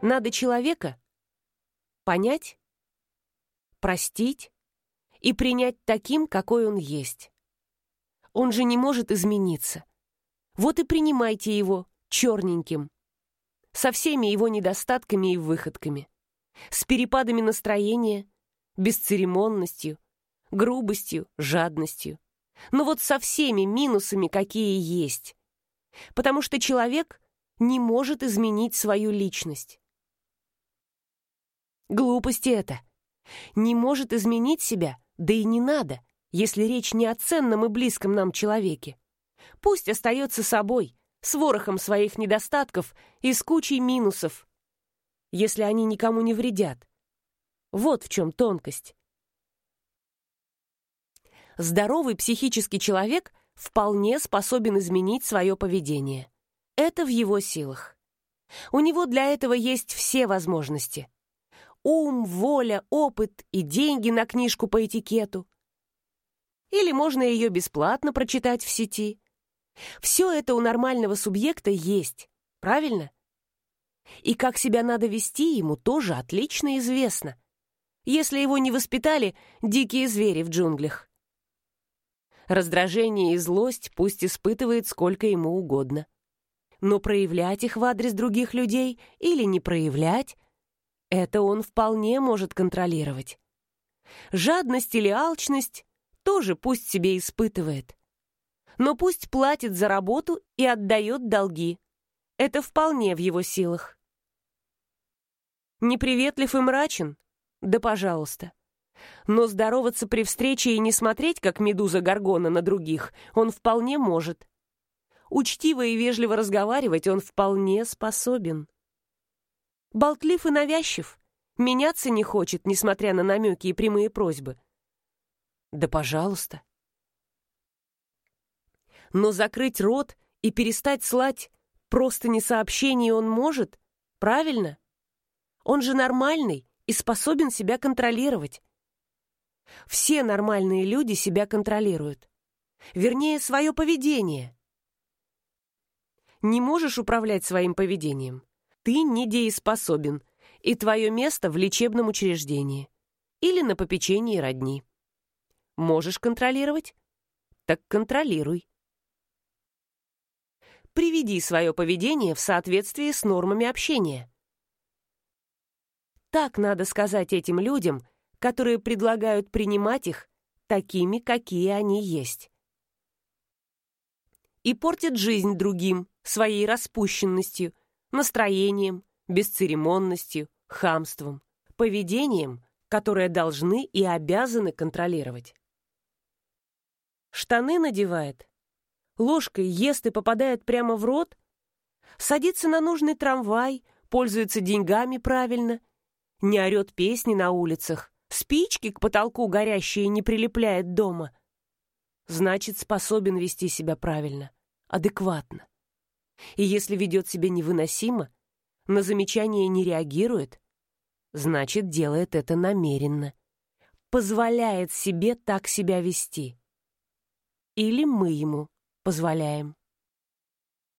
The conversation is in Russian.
Надо человека понять, простить и принять таким, какой он есть. Он же не может измениться. Вот и принимайте его черненьким, со всеми его недостатками и выходками, с перепадами настроения, бесцеремонностью, грубостью, жадностью. Но вот со всеми минусами, какие есть. Потому что человек не может изменить свою личность. Глупости это. Не может изменить себя, да и не надо, если речь не о ценном и близком нам человеке. Пусть остается собой, с ворохом своих недостатков и с кучей минусов, если они никому не вредят. Вот в чем тонкость. Здоровый психический человек вполне способен изменить свое поведение. Это в его силах. У него для этого есть все возможности. Ум, воля, опыт и деньги на книжку по этикету. Или можно ее бесплатно прочитать в сети. Все это у нормального субъекта есть, правильно? И как себя надо вести, ему тоже отлично известно. Если его не воспитали дикие звери в джунглях. Раздражение и злость пусть испытывает сколько ему угодно. Но проявлять их в адрес других людей или не проявлять, это он вполне может контролировать. Жадность или алчность тоже пусть себе испытывает но пусть платит за работу и отдает долги. Это вполне в его силах. Неприветлив и мрачен? Да пожалуйста. Но здороваться при встрече и не смотреть, как медуза Гаргона на других, он вполне может. Учтиво и вежливо разговаривать он вполне способен. Болтлив и навязчив, меняться не хочет, несмотря на намеки и прямые просьбы. Да пожалуйста но закрыть рот и перестать слать просто не сообщений он может, правильно? Он же нормальный и способен себя контролировать. Все нормальные люди себя контролируют. Вернее, свое поведение. Не можешь управлять своим поведением. Ты недееспособен, и твое место в лечебном учреждении или на попечении родни. Можешь контролировать? Так контролируй приведи свое поведение в соответствии с нормами общения. Так надо сказать этим людям, которые предлагают принимать их такими, какие они есть. И портят жизнь другим своей распущенностью, настроением, бесцеремонностью, хамством, поведением, которое должны и обязаны контролировать. Штаны надевает, ложкой ест и попадает прямо в рот, садится на нужный трамвай, пользуется деньгами правильно, не орет песни на улицах, спички к потолку горящие не прилепляет дома. Значит, способен вести себя правильно, адекватно. И если ведет себя невыносимо, на замечания не реагирует, значит, делает это намеренно. Позволяет себе так себя вести. Или мы ему позволяем.